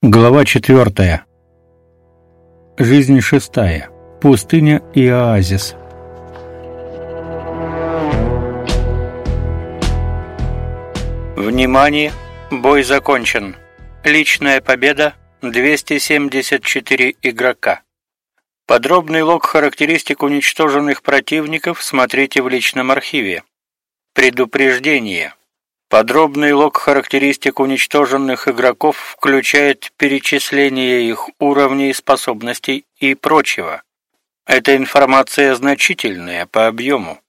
Глава четвертая. Жизнь шестая. Пустыня и оазис. Внимание! Бой закончен. Личная победа 274 игрока. Подробный лог характеристик уничтоженных противников смотрите в личном архиве. Предупреждение. Подробный лог характеристик уничтоженных игроков включает перечисление их уровней способностей и прочего. Эта информация значительная по объему.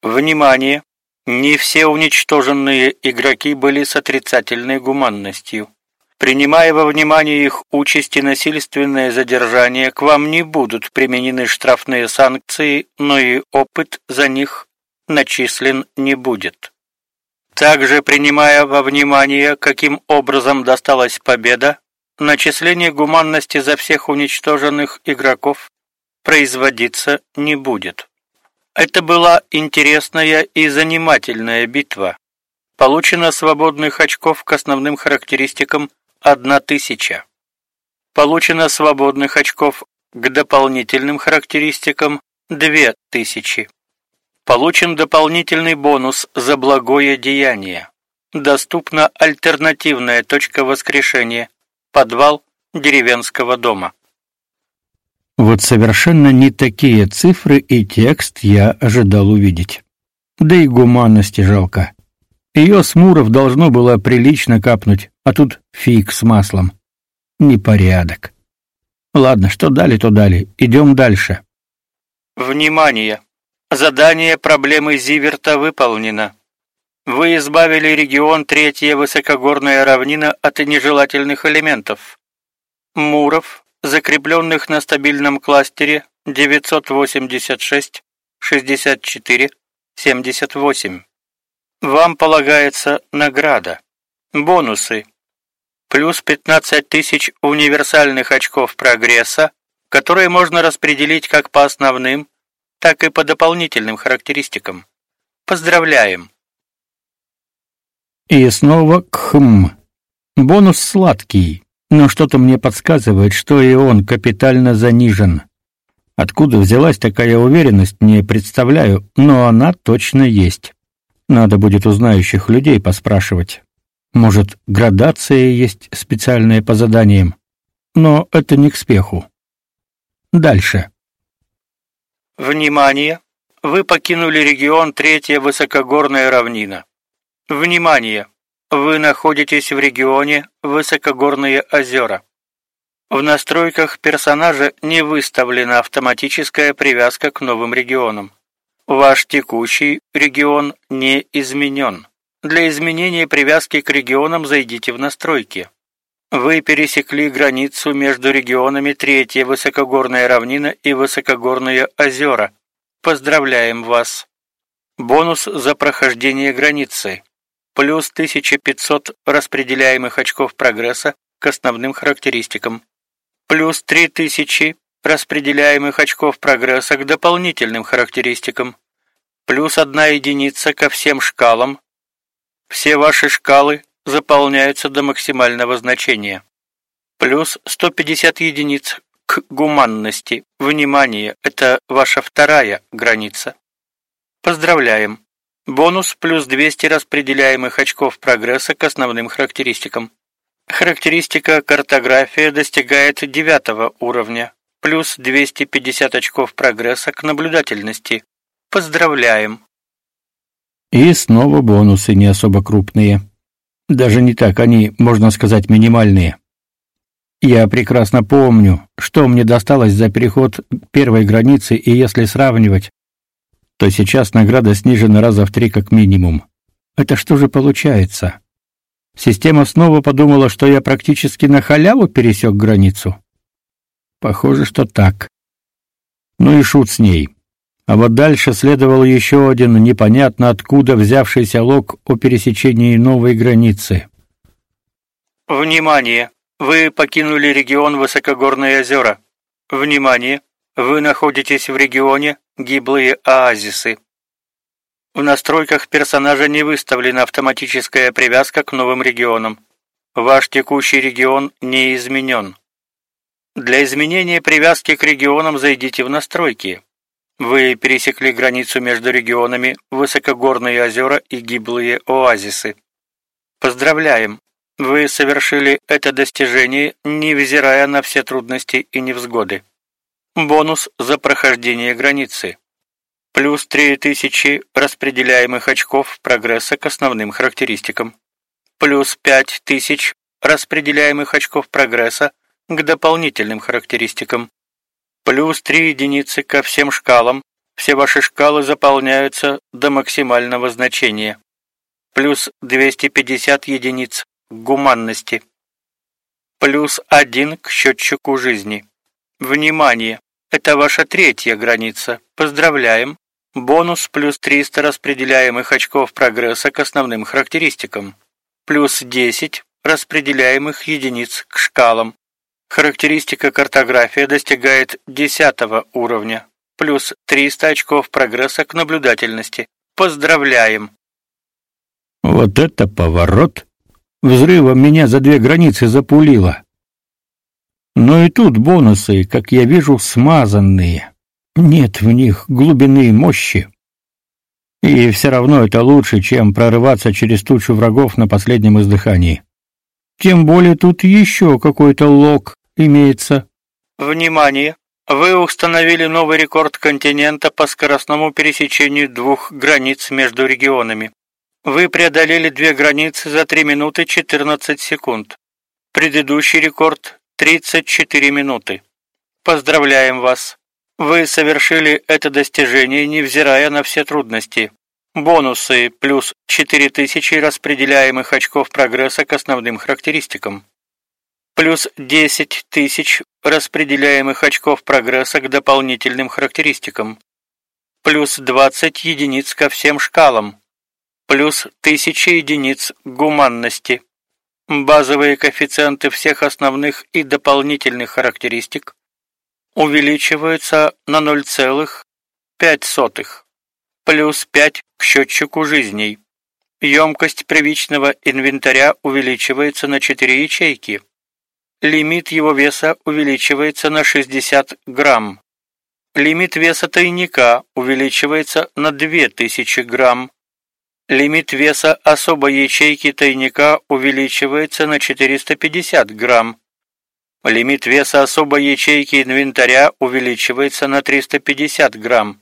Внимание! Не все уничтоженные игроки были с отрицательной гуманностью. Принимая во внимание их участь и насильственное задержание, к вам не будут применены штрафные санкции, но и опыт за них начислен не будет. Также принимая во внимание, каким образом досталась победа, начисление гуманности за всех уничтоженных игроков производиться не будет. Это была интересная и занимательная битва. Получено свободных очков к основным характеристикам 1000. Получено свободных очков к дополнительным характеристикам 2000. Получен дополнительный бонус за благое деяние. Доступна альтернативная точка воскрешения. Подвал деревенского дома. Вот совершенно не такие цифры и текст я ожидал увидеть. Да и гуманности жалко. Ее с Муров должно было прилично капнуть, а тут фиг с маслом. Непорядок. Ладно, что дали, то дали. Идем дальше. Внимание! Задание проблемы Зиверта выполнено. Вы избавили регион Третья высокогорная равнина от нежелательных элементов. Муров, закрепленных на стабильном кластере 986 64 78. Вам полагается награда. Бонусы. Плюс 15 тысяч универсальных очков прогресса, которые можно распределить как по основным, так и по дополнительным характеристикам. Поздравляем. И снова кхм. Бонус сладкий, но что-то мне подсказывает, что и он капитально занижен. Откуда взялась такая уверенность, не представляю, но она точно есть. Надо будет у знающих людей поспрашивать. Может, градация есть специальная по заданиям. Но это не к спеху. Дальше. Внимание! Вы покинули регион Третья высокогорная равнина. Внимание! Вы находитесь в регионе Высокогорные озера. В настройках персонажа не выставлена автоматическая привязка к новым регионам. Ваш текущий регион не изменен. Для изменения привязки к регионам зайдите в настройки. Вы пересекли границу между регионами Третья высокогорная равнина и Высокогорные озера. Поздравляем вас. Бонус за прохождение границы. Плюс 1500 распределяемых очков прогресса к основным характеристикам. Плюс 3000 распределяемых очков прогресса к дополнительным характеристикам. Плюс одна единица ко всем шкалам. Все ваши шкалы заполняются до максимального значения. Плюс 150 единиц к гуманности. Внимание, это ваша вторая граница. Поздравляем. Бонус плюс 200 распределяемых очков прогресса к основным характеристикам. Характеристика картография достигает девятого уровня, плюс 250 очков прогресса к наблюдательности. Поздравляем. И снова бонусы не особо крупные. Даже не так, они, можно сказать, минимальные. Я прекрасно помню, что мне досталось за переход первой границы, и если сравнивать, то сейчас награда снижена раза в три как минимум. Это что же получается? Система снова подумала, что я практически на халяву пересек границу. Похоже, что так. Ну и шут с ней. А вот дальше следовал еще один непонятно откуда взявшийся лог о пересечении новой границы. Внимание! Вы покинули регион Высокогорные озера. Внимание! Вы находитесь в регионе Гиблые оазисы. В настройках персонажа не выставлена автоматическая привязка к новым регионам. Ваш текущий регион не изменен. Для изменения привязки к регионам зайдите в настройки. Вы пересекли границу между регионами высокогорные озера и гиблые оазисы. Поздравляем! Вы совершили это достижение, невзирая на все трудности и невзгоды. Бонус за прохождение границы. Плюс 3000 распределяемых очков прогресса к основным характеристикам. Плюс 5000 распределяемых очков прогресса к дополнительным характеристикам. Плюс 3 единицы ко всем шкалам. Все ваши шкалы заполняются до максимального значения. Плюс 250 единиц к гуманности. Плюс 1 к счетчику жизни. Внимание! Это ваша третья граница. Поздравляем. Бонус плюс 300 распределяемых очков прогресса к основным характеристикам. Плюс 10 распределяемых единиц к шкалам. Характеристика картография достигает 10 уровня. Плюс 300 очков прогресса к наблюдательности. Поздравляем. Вот это поворот! Взрывом меня за две границы запулило. Но и тут бонусы, как я вижу, смазанные. Нет в них глубины и мощи. И все равно это лучше, чем прорываться через тучу врагов на последнем издыхании. Тем более тут еще какой-то лог имеется. Внимание! Вы установили новый рекорд континента по скоростному пересечению двух границ между регионами. Вы преодолели две границы за 3 минуты 14 секунд. Предыдущий рекорд 34 минуты. Поздравляем вас. Вы совершили это достижение, невзирая на все трудности. Бонусы плюс 4000 распределяемых очков прогресса к основным характеристикам. Плюс 10 тысяч распределяемых очков прогресса к дополнительным характеристикам. Плюс 20 единиц ко всем шкалам. Плюс 1000 единиц гуманности. Базовые коэффициенты всех основных и дополнительных характеристик увеличиваются на 0,5, плюс 5 к счетчику жизней. Емкость первичного инвентаря увеличивается на 4 ячейки. Лимит его веса увеличивается на 60 грамм. Лимит веса тайника увеличивается на 2000 грамм. Лимит веса особой ячейки тайника увеличивается на 450 грамм. Лимит веса особой ячейки инвентаря увеличивается на 350 грамм.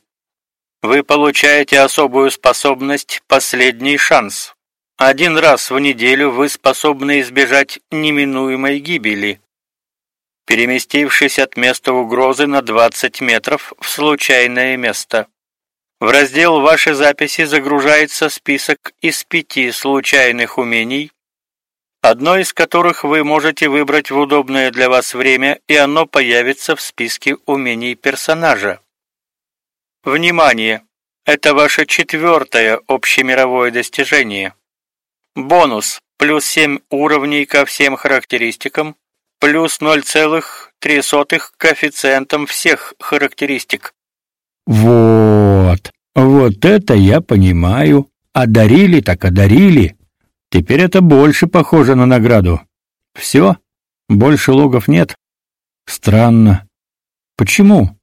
Вы получаете особую способность «Последний шанс». Один раз в неделю вы способны избежать неминуемой гибели. Переместившись от места угрозы на 20 метров в случайное место. В раздел «Ваши записи» загружается список из пяти случайных умений, одно из которых вы можете выбрать в удобное для вас время, и оно появится в списке умений персонажа. Внимание! Это ваше четвертое общемировое достижение. Бонус плюс 7 уровней ко всем характеристикам, плюс 0,3 коэффициентам всех характеристик. Вот. Вот это я понимаю. Одарили так одарили. Теперь это больше похоже на награду. Все? Больше логов нет. Странно. Почему?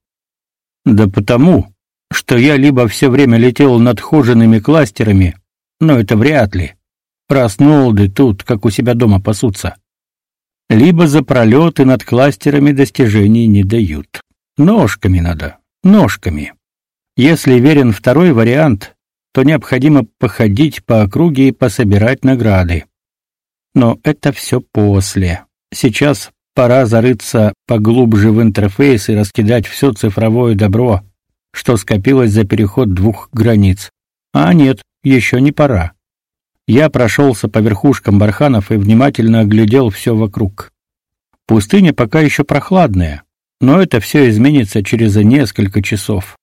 Да потому, что я либо все время летел над хожеными кластерами, но это вряд ли. Раз Нолды тут, как у себя дома пасутся. Либо за пролеты над кластерами достижений не дают. Ножками надо, ножками. Если верен второй вариант, то необходимо походить по округе и пособирать награды. Но это все после. Сейчас пора зарыться поглубже в интерфейс и раскидать все цифровое добро, что скопилось за переход двух границ. А нет, еще не пора. Я прошелся по верхушкам барханов и внимательно оглядел все вокруг. Пустыня пока еще прохладная, но это все изменится через несколько часов.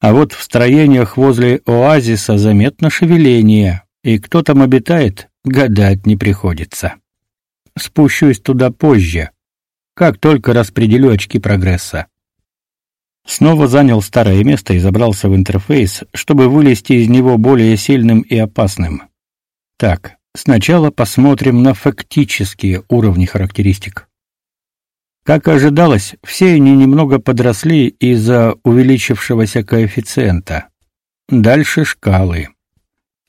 А вот в строениях возле оазиса заметно шевеление, и кто там обитает, гадать не приходится. Спущусь туда позже, как только распределю очки прогресса. Снова занял старое место и забрался в интерфейс, чтобы вылезти из него более сильным и опасным. Так, Сначала посмотрим на фактические уровни характеристик. Как ожидалось, все они немного подросли из-за увеличившегося коэффициента. Дальше шкалы.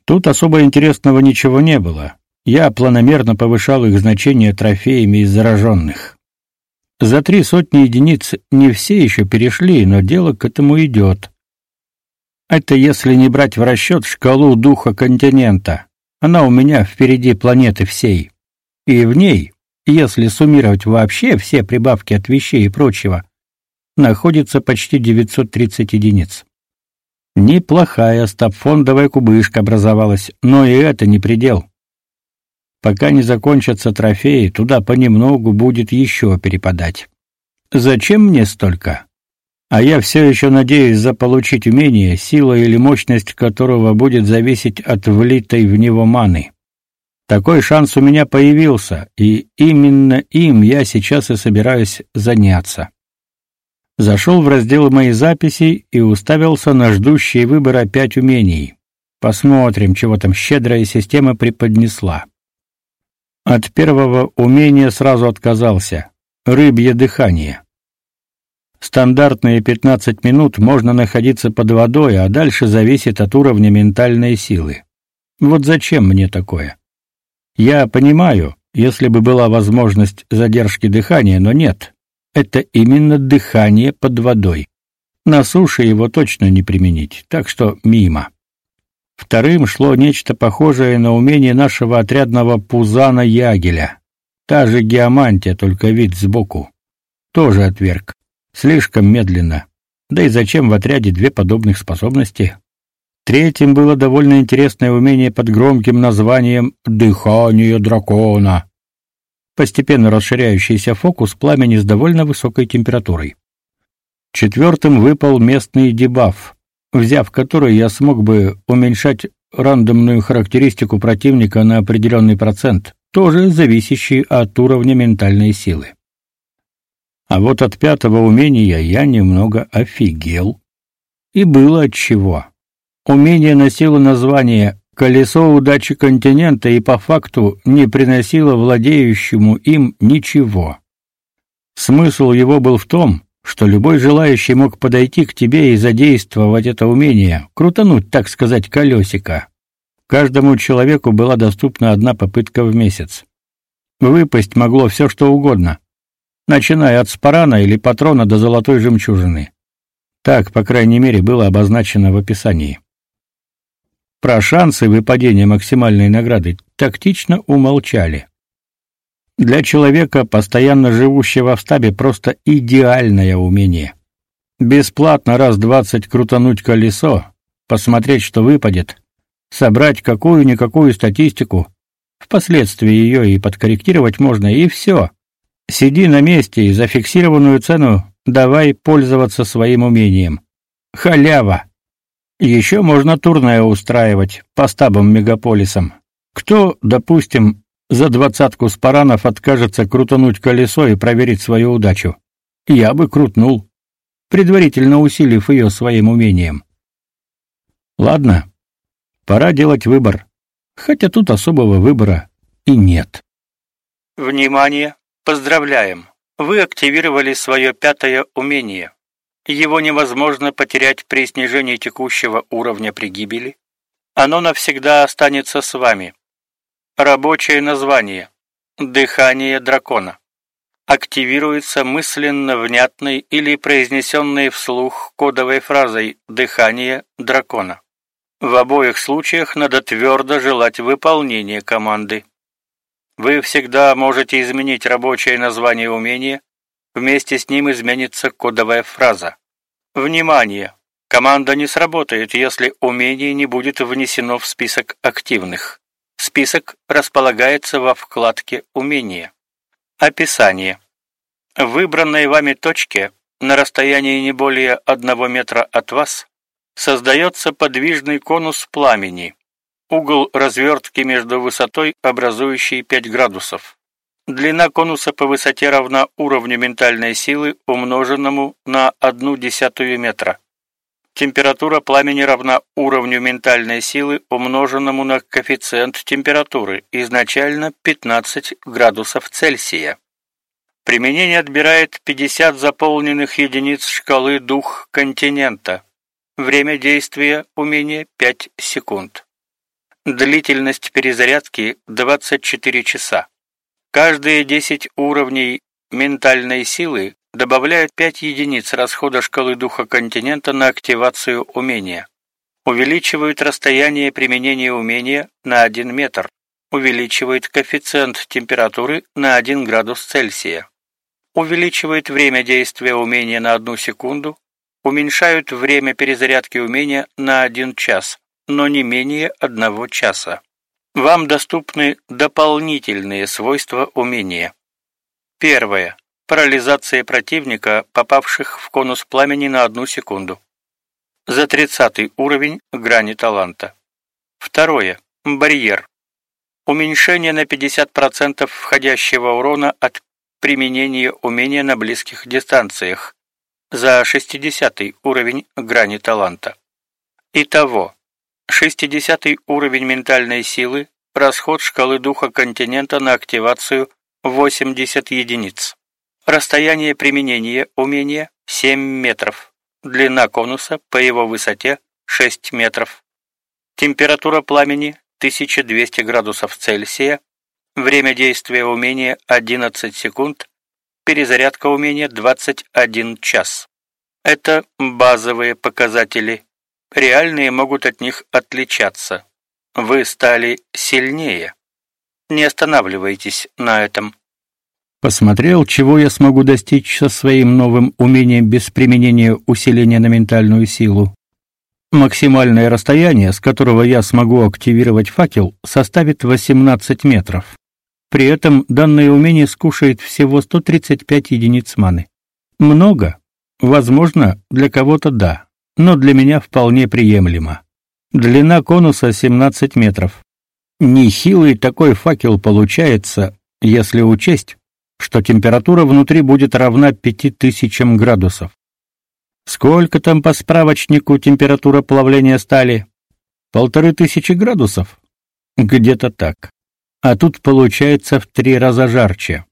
Тут особо интересного ничего не было. Я планомерно повышал их значение трофеями из зараженных. За три сотни единиц не все еще перешли, но дело к этому идет. Это если не брать в расчет шкалу духа континента. Она у меня впереди планеты всей. И в ней, если суммировать вообще все прибавки от вещей и прочего, находится почти 930 единиц. Неплохая стабфондовая кубышка образовалась, но и это не предел. Пока не закончатся трофеи, туда понемногу будет еще перепадать. Зачем мне столько? А я все еще надеюсь заполучить умение, сила или мощность которого будет зависеть от влитой в него маны. Такой шанс у меня появился, и именно им я сейчас и собираюсь заняться. Зашел в раздел моей записи и уставился на ждущие выбора пять умений. Посмотрим, чего там щедрая система преподнесла. От первого умения сразу отказался. Рыбье дыхание. Стандартные 15 минут можно находиться под водой, а дальше зависит от уровня ментальной силы. Вот зачем мне такое? Я понимаю, если бы была возможность задержки дыхания, но нет. Это именно дыхание под водой. На суше его точно не применить, так что мимо. Вторым шло нечто похожее на умение нашего отрядного пузана Ягеля. Та же геомантия, только вид сбоку. Тоже отверг. Слишком медленно. Да и зачем в отряде две подобных способности? Третьим было довольно интересное умение под громким названием «Дыхание дракона». Постепенно расширяющийся фокус пламени с довольно высокой температурой. Четвертым выпал местный дебаф, взяв который я смог бы уменьшать рандомную характеристику противника на определенный процент, тоже зависящий от уровня ментальной силы. А вот от пятого умения я немного офигел. И было от чего. Умение носило название «Колесо удачи континента» и по факту не приносило владеющему им ничего. Смысл его был в том, что любой желающий мог подойти к тебе и задействовать это умение, крутануть, так сказать, колесико. Каждому человеку была доступна одна попытка в месяц. Выпасть могло все, что угодно начиная от спарана или патрона до золотой жемчужины. Так, по крайней мере, было обозначено в описании. Про шансы выпадения максимальной награды тактично умолчали. Для человека, постоянно живущего в стабе, просто идеальное умение. Бесплатно раз двадцать крутануть колесо, посмотреть, что выпадет, собрать какую-никакую статистику, впоследствии ее и подкорректировать можно, и все. Сиди на месте и за фиксированную цену давай пользоваться своим умением. Халява. Еще можно турне устраивать по стабам-мегаполисам. Кто, допустим, за двадцатку спаранов откажется крутануть колесо и проверить свою удачу? Я бы крутнул, предварительно усилив ее своим умением. Ладно, пора делать выбор. Хотя тут особого выбора и нет. Внимание! Поздравляем! Вы активировали свое пятое умение. Его невозможно потерять при снижении текущего уровня при гибели. Оно навсегда останется с вами. Рабочее название. Дыхание дракона. Активируется мысленно внятной или произнесенной вслух кодовой фразой «Дыхание дракона». В обоих случаях надо твердо желать выполнения команды. Вы всегда можете изменить рабочее название умения, вместе с ним изменится кодовая фраза. Внимание! Команда не сработает, если умение не будет внесено в список активных. Список располагается во вкладке «Умения». Описание. В выбранной вами точке на расстоянии не более одного метра от вас создается подвижный конус пламени, Угол развертки между высотой, образующей 5 градусов. Длина конуса по высоте равна уровню ментальной силы, умноженному на одну десятую метра. Температура пламени равна уровню ментальной силы, умноженному на коэффициент температуры, изначально 15 градусов Цельсия. Применение отбирает 50 заполненных единиц шкалы дух континента. Время действия умения 5 секунд. Длительность перезарядки 24 часа. Каждые 10 уровней ментальной силы добавляют 5 единиц расхода шкалы духа континента на активацию умения. Увеличивают расстояние применения умения на 1 метр. Увеличивает коэффициент температуры на 1 градус Цельсия. Увеличивает время действия умения на 1 секунду. Уменьшают время перезарядки умения на 1 час, но не менее 1 часа. Вам доступны дополнительные свойства умения. Первое парализация противника, попавших в конус пламени на одну секунду. За 30 уровень грани таланта. Второе. Барьер. Уменьшение на 50% входящего урона от применения умения на близких дистанциях. За 60 уровень грани таланта. Итого. 60 уровень ментальной силы, расход шкалы духа континента на активацию 80 единиц. Расстояние применения умения 7 метров. Длина конуса по его высоте 6 метров. Температура пламени 1200 градусов Цельсия. Время действия умения 11 секунд. Перезарядка умения 21 час. Это базовые показатели. Реальные могут от них отличаться. Вы стали сильнее. Не останавливайтесь на этом. Посмотрел, чего я смогу достичь со своим новым умением без применения усиления на ментальную силу. Максимальное расстояние, с которого я смогу активировать факел, составит 18 метров. При этом данное умение скушает всего 135 единиц маны. Много? Возможно, для кого-то да, но для меня вполне приемлемо. Длина конуса 17 метров. Нехилый такой факел получается, если учесть, что температура внутри будет равна 5000 градусов. Сколько там по справочнику температура плавления стали? Полторы тысячи градусов? Где-то так. А тут получается в три раза жарче.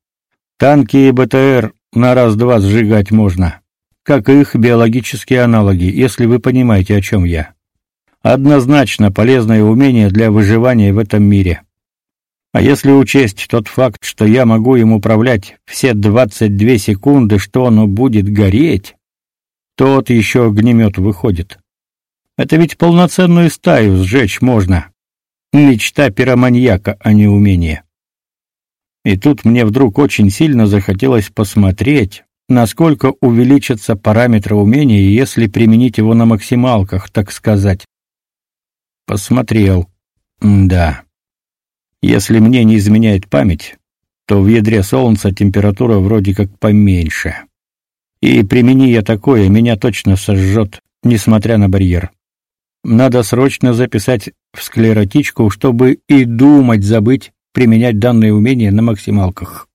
Танки и БТР на раз-два сжигать можно, как и их биологические аналоги, если вы понимаете, о чем я. Однозначно полезное умение для выживания в этом мире. А если учесть тот факт, что я могу им управлять все 22 секунды, что оно будет гореть, то вот еще огнемет выходит. Это ведь полноценную стаю сжечь можно. Мечта пироманьяка, а не умение. И тут мне вдруг очень сильно захотелось посмотреть, насколько увеличатся параметры умения, если применить его на максималках, так сказать. Посмотрел. Да. Если мне не изменяет память, то в ядре Солнца температура вроде как поменьше. И примени я такое, меня точно сожжет, несмотря на барьер. Надо срочно записать в склеротичку, чтобы и думать забыть применять данные умения на максималках.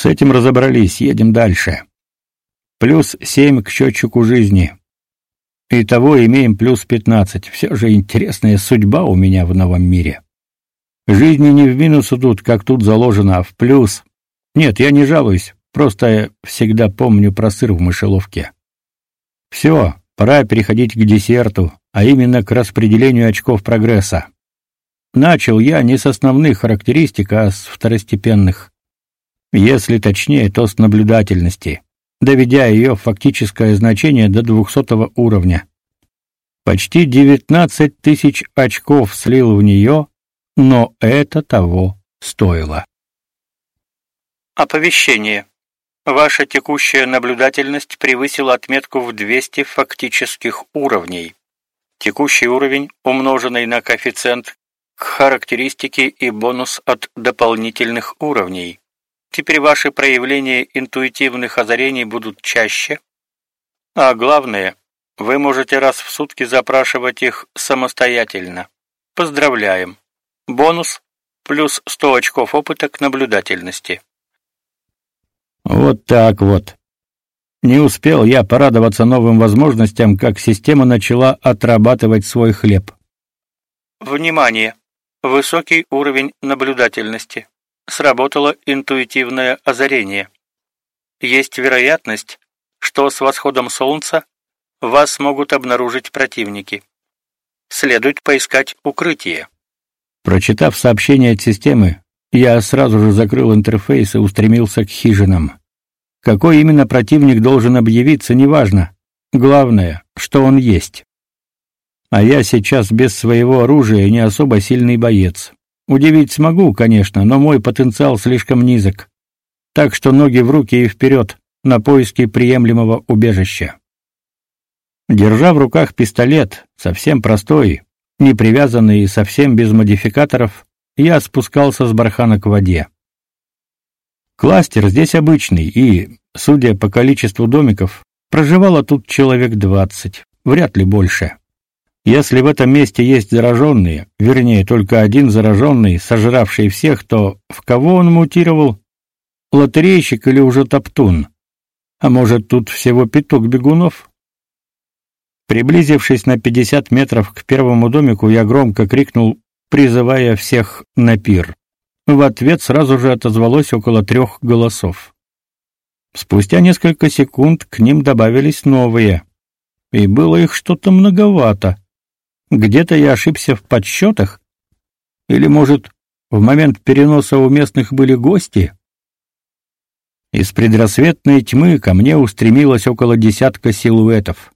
С этим разобрались, едем дальше. Плюс семь к счетчику жизни. Итого имеем плюс пятнадцать. Все же интересная судьба у меня в новом мире. Жизни не в минус идут, как тут заложено, а в плюс. Нет, я не жалуюсь, просто всегда помню про сыр в мышеловке. Все, пора переходить к десерту, а именно к распределению очков прогресса. Начал я не с основных характеристик, а с второстепенных. Если точнее, то наблюдательности, доведя ее фактическое значение до 200 уровня. Почти 19 тысяч очков слил в нее, но это того стоило. Оповещение. Ваша текущая наблюдательность превысила отметку в 200 фактических уровней. Текущий уровень, умноженный на коэффициент к характеристике и бонус от дополнительных уровней. Теперь ваши проявления интуитивных озарений будут чаще, а главное, вы можете раз в сутки запрашивать их самостоятельно. Поздравляем! Бонус плюс 100 очков опыта к наблюдательности. Вот так вот. Не успел я порадоваться новым возможностям, как система начала отрабатывать свой хлеб. Внимание! Высокий уровень наблюдательности. Сработало интуитивное озарение. Есть вероятность, что с восходом солнца вас могут обнаружить противники. Следует поискать укрытие. Прочитав сообщение от системы, я сразу же закрыл интерфейс и устремился к хижинам. Какой именно противник должен объявиться, неважно. Главное, что он есть. А я сейчас без своего оружия не особо сильный боец. Удивить смогу, конечно, но мой потенциал слишком низок. Так что ноги в руки и вперед, на поиски приемлемого убежища. Держа в руках пистолет, совсем простой, не привязанный и совсем без модификаторов, я спускался с бархана к воде. Кластер здесь обычный, и, судя по количеству домиков, проживало тут человек двадцать, вряд ли больше. Если в этом месте есть зараженные, вернее, только один зараженный, сожравший всех, то в кого он мутировал? Лотерейщик или уже топтун? А может, тут всего пяток бегунов? Приблизившись на пятьдесят метров к первому домику, я громко крикнул, призывая всех на пир. В ответ сразу же отозвалось около трех голосов. Спустя несколько секунд к ним добавились новые, и было их что-то многовато. Где-то я ошибся в подсчетах? Или, может, в момент переноса у местных были гости? Из предрассветной тьмы ко мне устремилось около десятка силуэтов.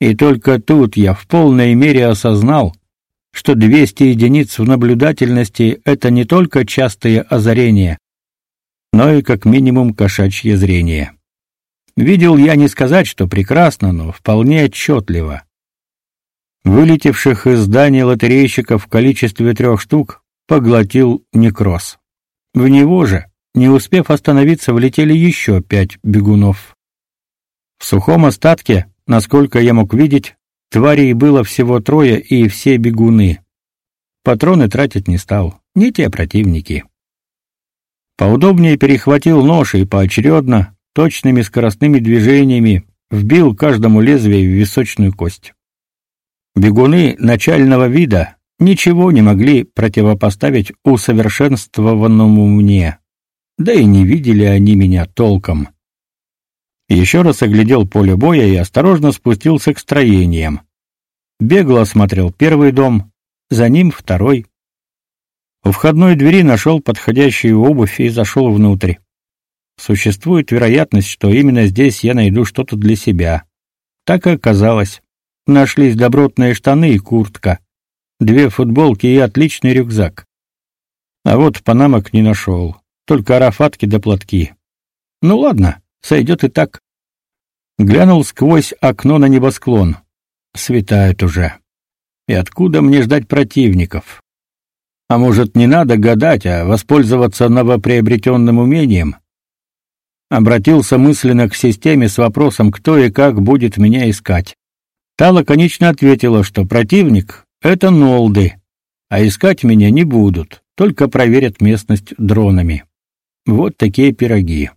И только тут я в полной мере осознал, что 200 единиц в наблюдательности — это не только частые озарения, но и как минимум кошачье зрение. Видел я не сказать, что прекрасно, но вполне отчетливо. Вылетевших из здания лотерейщиков в количестве трех штук поглотил некроз. В него же, не успев остановиться, влетели еще пять бегунов. В сухом остатке, насколько я мог видеть, Тварей было всего трое и все бегуны. Патроны тратить не стал, не те противники. Поудобнее перехватил нож и поочередно, точными скоростными движениями, вбил каждому лезвие в височную кость. Бегуны начального вида ничего не могли противопоставить усовершенствованному мне, да и не видели они меня толком. Еще раз оглядел поле боя и осторожно спустился к строениям. Бегло осмотрел первый дом, за ним второй. У входной двери нашел подходящую обувь и зашел внутрь. Существует вероятность, что именно здесь я найду что-то для себя. Так и оказалось. Нашлись добротные штаны и куртка, две футболки и отличный рюкзак. А вот панамок не нашел, только арафатки да платки. Ну ладно, Сойдет и так. Глянул сквозь окно на небосклон. Светает уже. И откуда мне ждать противников? А может, не надо гадать, а воспользоваться новоприобретенным умением? Обратился мысленно к системе с вопросом, кто и как будет меня искать. Та лаконично ответила, что противник — это нолды, а искать меня не будут, только проверят местность дронами. Вот такие пироги.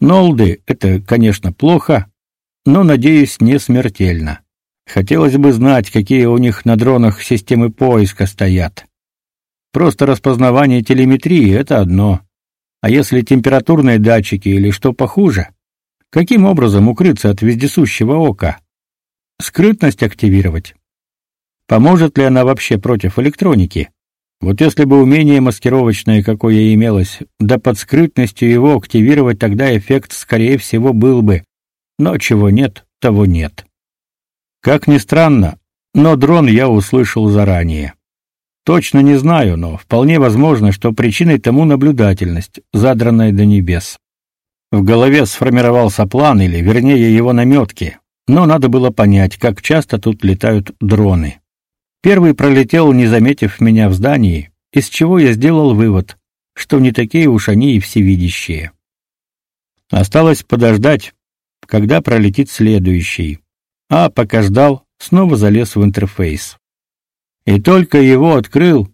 Нолды — это, конечно, плохо, но, надеюсь, не смертельно. Хотелось бы знать, какие у них на дронах системы поиска стоят. Просто распознавание телеметрии — это одно. А если температурные датчики или что похуже? Каким образом укрыться от вездесущего ока? Скрытность активировать? Поможет ли она вообще против электроники? Вот если бы умение маскировочное, какое имелось, да под скрытностью его активировать, тогда эффект, скорее всего, был бы. Но чего нет, того нет. Как ни странно, но дрон я услышал заранее. Точно не знаю, но вполне возможно, что причиной тому наблюдательность, задранная до небес. В голове сформировался план, или, вернее, его наметки, но надо было понять, как часто тут летают дроны. Первый пролетел, не заметив меня в здании, из чего я сделал вывод, что не такие уж они и всевидящие. Осталось подождать, когда пролетит следующий. А пока ждал, снова залез в интерфейс. И только его открыл,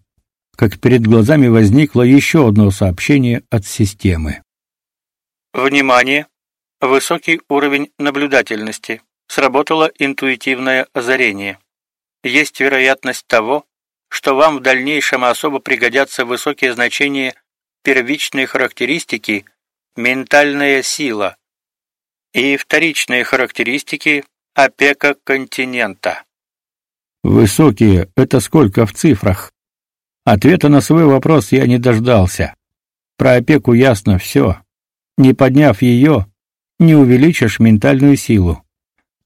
как перед глазами возникло еще одно сообщение от системы. Внимание! Высокий уровень наблюдательности. Сработало интуитивное озарение. Есть вероятность того, что вам в дальнейшем особо пригодятся высокие значения первичной характеристики ментальная сила и вторичные характеристики опека континента. Высокие это сколько в цифрах? Ответа на свой вопрос я не дождался. Про опеку ясно все. Не подняв ее, не увеличишь ментальную силу.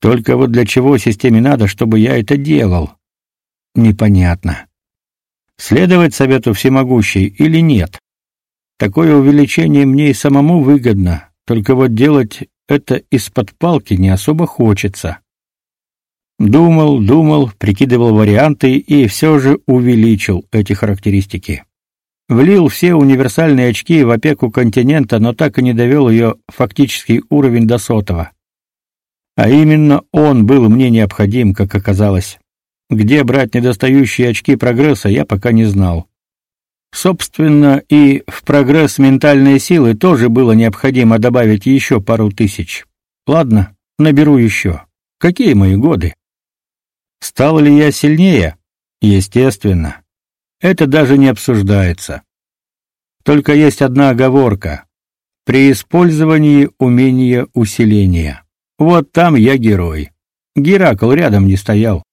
Только вот для чего системе надо, чтобы я это делал? Непонятно. Следовать совету всемогущей или нет? Такое увеличение мне и самому выгодно, только вот делать это из-под палки не особо хочется. Думал, думал, прикидывал варианты и все же увеличил эти характеристики. Влил все универсальные очки в опеку континента, но так и не довел ее фактический уровень до сотого. А именно он был мне необходим, как оказалось. Где брать недостающие очки прогресса, я пока не знал. Собственно, и в прогресс ментальной силы тоже было необходимо добавить еще пару тысяч. Ладно, наберу еще. Какие мои годы? Стал ли я сильнее? Естественно. Это даже не обсуждается. Только есть одна оговорка. При использовании умения усиления. Вот там я герой. Геракл рядом не стоял.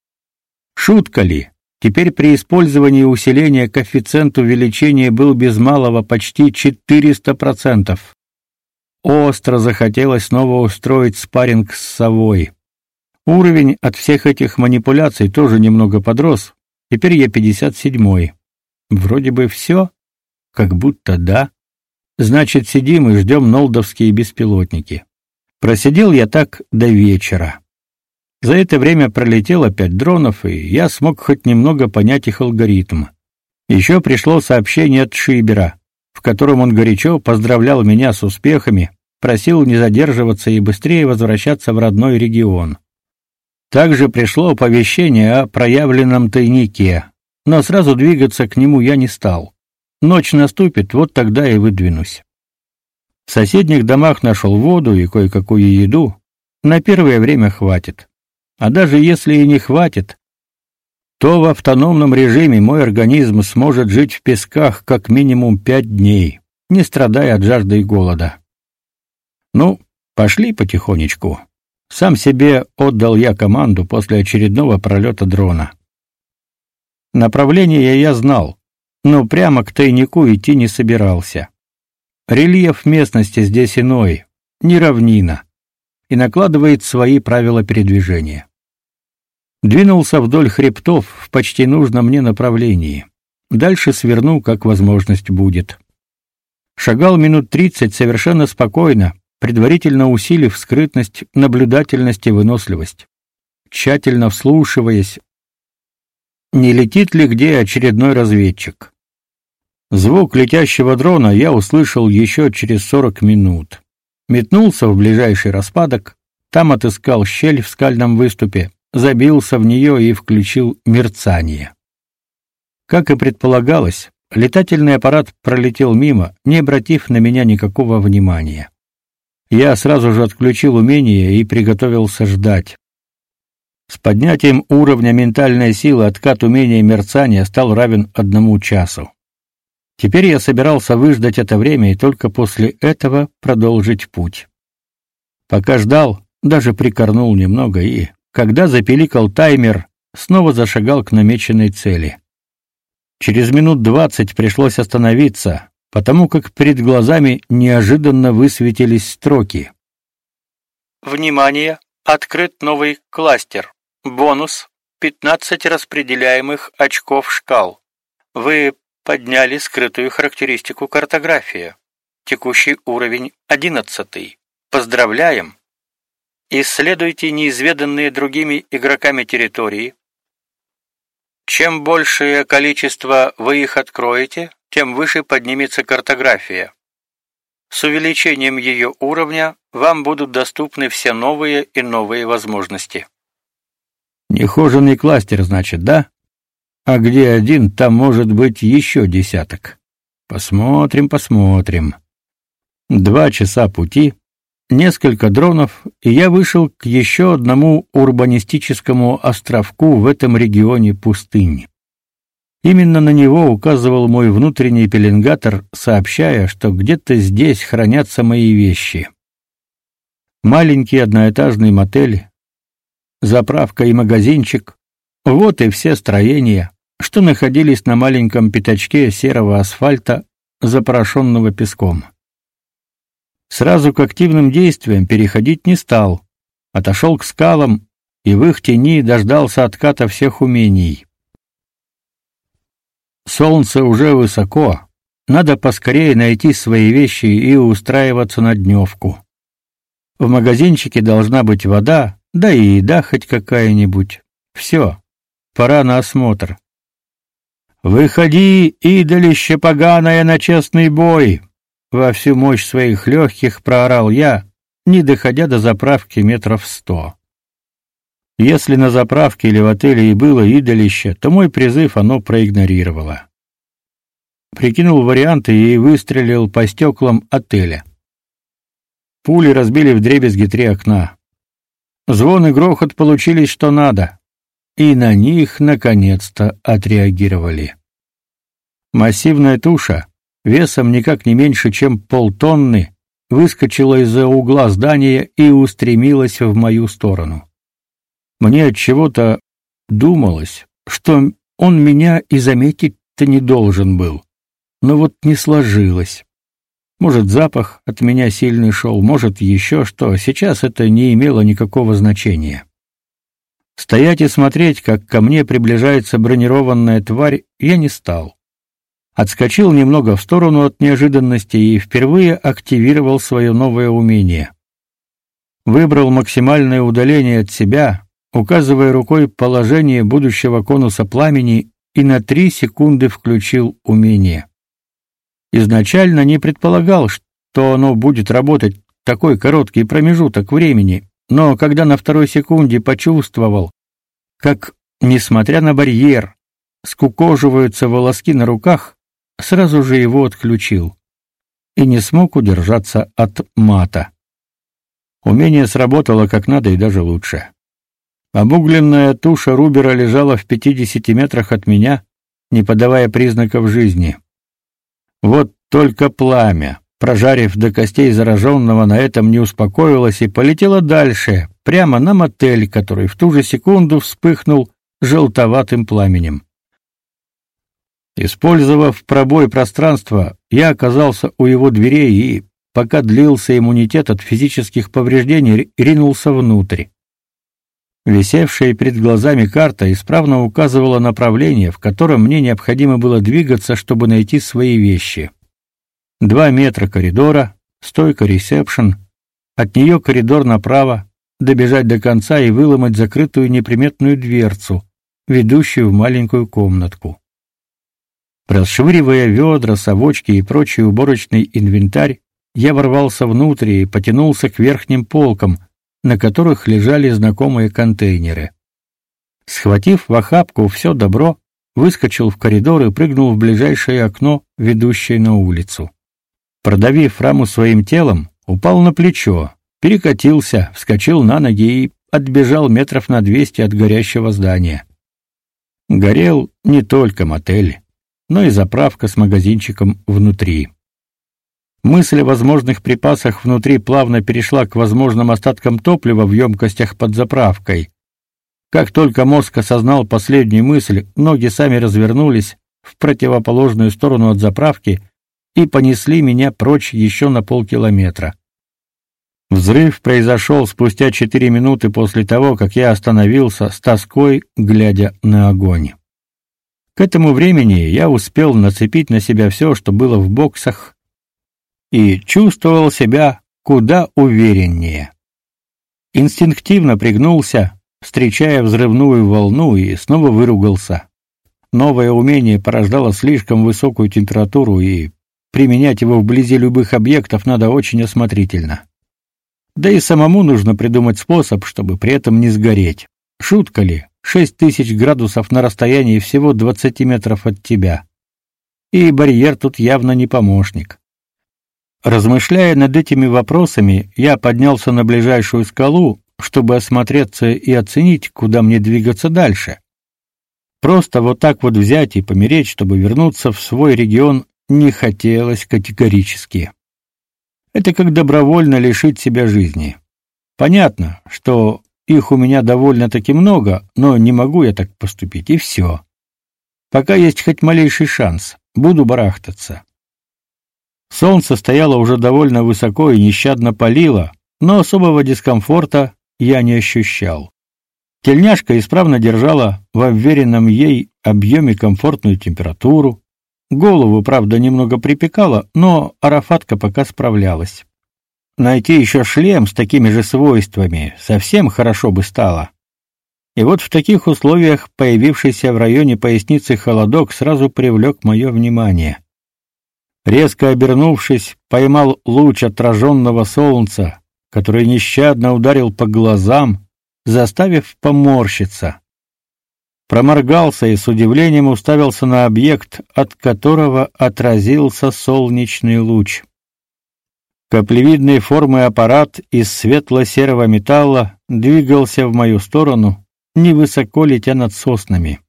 Шутка ли? Теперь при использовании усиления коэффициент увеличения был без малого почти 400%. Остро захотелось снова устроить спарринг с совой. Уровень от всех этих манипуляций тоже немного подрос. Теперь я 57-й. Вроде бы все, как будто да. Значит, сидим и ждем нолдовские беспилотники. Просидел я так до вечера. За это время пролетело пять дронов, и я смог хоть немного понять их алгоритм. Еще пришло сообщение от Шибера, в котором он горячо поздравлял меня с успехами, просил не задерживаться и быстрее возвращаться в родной регион. Также пришло оповещение о проявленном тайнике, но сразу двигаться к нему я не стал. Ночь наступит, вот тогда и выдвинусь. В соседних домах нашел воду и кое-какую еду. На первое время хватит. А даже если и не хватит, то в автономном режиме мой организм сможет жить в песках как минимум пять дней, не страдая от жажды и голода. Ну, пошли потихонечку. Сам себе отдал я команду после очередного пролета дрона. Направление я знал, но прямо к тайнику идти не собирался. Рельеф местности здесь иной, не равнина, и накладывает свои правила передвижения. Двинулся вдоль хребтов в почти нужном мне направлении. Дальше сверну, как возможность будет. Шагал минут тридцать совершенно спокойно, предварительно усилив скрытность, наблюдательность и выносливость, тщательно вслушиваясь, не летит ли где очередной разведчик. Звук летящего дрона я услышал еще через сорок минут. Метнулся в ближайший распадок, там отыскал щель в скальном выступе, забился в нее и включил мерцание. Как и предполагалось, летательный аппарат пролетел мимо, не обратив на меня никакого внимания. Я сразу же отключил умение и приготовился ждать. С поднятием уровня ментальной силы откат умения мерцания стал равен одному часу. Теперь я собирался выждать это время и только после этого продолжить путь. Пока ждал, даже прикорнул немного и, когда запиликал таймер, снова зашагал к намеченной цели. Через минут двадцать пришлось остановиться, потому как перед глазами неожиданно высветились строки. Внимание! Открыт новый кластер. Бонус 15 распределяемых очков шкал. Вы подняли скрытую характеристику картография. Текущий уровень 11. Поздравляем. Исследуйте неизведанные другими игроками территории. Чем большее количество вы их откроете, тем выше поднимется картография. С увеличением ее уровня вам будут доступны все новые и новые возможности. Нехоженный кластер, значит, да? А где один, там может быть еще десяток. Посмотрим, посмотрим. Два часа пути, несколько дронов, и я вышел к еще одному урбанистическому островку в этом регионе пустыни. Именно на него указывал мой внутренний пеленгатор, сообщая, что где-то здесь хранятся мои вещи. Маленький одноэтажный мотель, заправка и магазинчик — вот и все строения, что находились на маленьком пятачке серого асфальта, запорошенного песком. Сразу к активным действиям переходить не стал, отошел к скалам и в их тени дождался отката всех умений. Солнце уже высоко, надо поскорее найти свои вещи и устраиваться на дневку. В магазинчике должна быть вода, да и еда хоть какая-нибудь. Все, пора на осмотр. «Выходи, идолище поганое, на честный бой!» Во всю мощь своих легких проорал я, не доходя до заправки метров сто. Если на заправке или в отеле и было идолище, то мой призыв оно проигнорировало. Прикинул варианты и выстрелил по стеклам отеля. Пули разбили вдребезги три окна. Звон и грохот получились что надо, и на них наконец-то отреагировали. Массивная туша, весом никак не меньше, чем полтонны, выскочила из-за угла здания и устремилась в мою сторону. Мне от чего-то думалось, что он меня и заметить-то не должен был. Но вот не сложилось. Может, запах от меня сильный шел, может, еще что. Сейчас это не имело никакого значения. Стоять и смотреть, как ко мне приближается бронированная тварь, я не стал отскочил немного в сторону от неожиданности и впервые активировал свое новое умение. Выбрал максимальное удаление от себя, указывая рукой положение будущего конуса пламени и на три секунды включил умение. Изначально не предполагал, что оно будет работать такой короткий промежуток времени, но когда на второй секунде почувствовал, как, несмотря на барьер, скукоживаются волоски на руках, сразу же его отключил и не смог удержаться от мата. Умение сработало как надо и даже лучше. Обугленная туша Рубера лежала в 50 метрах от меня, не подавая признаков жизни. Вот только пламя, прожарив до костей зараженного, на этом не успокоилось и полетело дальше, прямо на мотель, который в ту же секунду вспыхнул желтоватым пламенем. Использовав пробой пространства, я оказался у его дверей и, пока длился иммунитет от физических повреждений, ринулся внутрь. Висевшая перед глазами карта исправно указывала направление, в котором мне необходимо было двигаться, чтобы найти свои вещи. Два метра коридора, стойка ресепшн, от нее коридор направо, добежать до конца и выломать закрытую неприметную дверцу, ведущую в маленькую комнатку. Расшвыривая ведра, совочки и прочий уборочный инвентарь, я ворвался внутрь и потянулся к верхним полкам, на которых лежали знакомые контейнеры. Схватив в охапку все добро, выскочил в коридор и прыгнул в ближайшее окно, ведущее на улицу. Продавив раму своим телом, упал на плечо, перекатился, вскочил на ноги и отбежал метров на двести от горящего здания. Горел не только мотель но и заправка с магазинчиком внутри. Мысль о возможных припасах внутри плавно перешла к возможным остаткам топлива в емкостях под заправкой. Как только мозг осознал последнюю мысль, ноги сами развернулись в противоположную сторону от заправки и понесли меня прочь еще на полкилометра. Взрыв произошел спустя четыре минуты после того, как я остановился с тоской, глядя на огонь. К этому времени я успел нацепить на себя все, что было в боксах, и чувствовал себя куда увереннее. Инстинктивно пригнулся, встречая взрывную волну, и снова выругался. Новое умение порождало слишком высокую температуру, и применять его вблизи любых объектов надо очень осмотрительно. Да и самому нужно придумать способ, чтобы при этом не сгореть. Шутка ли? Шесть тысяч градусов на расстоянии всего двадцати метров от тебя. И барьер тут явно не помощник. Размышляя над этими вопросами, я поднялся на ближайшую скалу, чтобы осмотреться и оценить, куда мне двигаться дальше. Просто вот так вот взять и помереть, чтобы вернуться в свой регион, не хотелось категорически. Это как добровольно лишить себя жизни. Понятно, что их у меня довольно-таки много, но не могу я так поступить, и все. Пока есть хоть малейший шанс, буду барахтаться. Солнце стояло уже довольно высоко и нещадно палило, но особого дискомфорта я не ощущал. Тельняшка исправно держала в уверенном ей объеме комфортную температуру. Голову, правда, немного припекала, но арафатка пока справлялась. Найти еще шлем с такими же свойствами совсем хорошо бы стало. И вот в таких условиях появившийся в районе поясницы холодок сразу привлек мое внимание. Резко обернувшись, поймал луч отраженного солнца, который нещадно ударил по глазам, заставив поморщиться. Проморгался и с удивлением уставился на объект, от которого отразился солнечный луч. Каплевидной формы аппарат из светло-серого металла двигался в мою сторону, невысоко летя над соснами.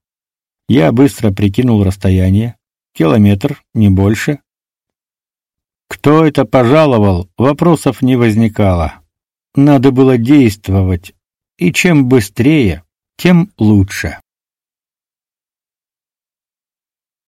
Я быстро прикинул расстояние, километр, не больше, кто это пожаловал, вопросов не возникало. Надо было действовать, и чем быстрее, тем лучше.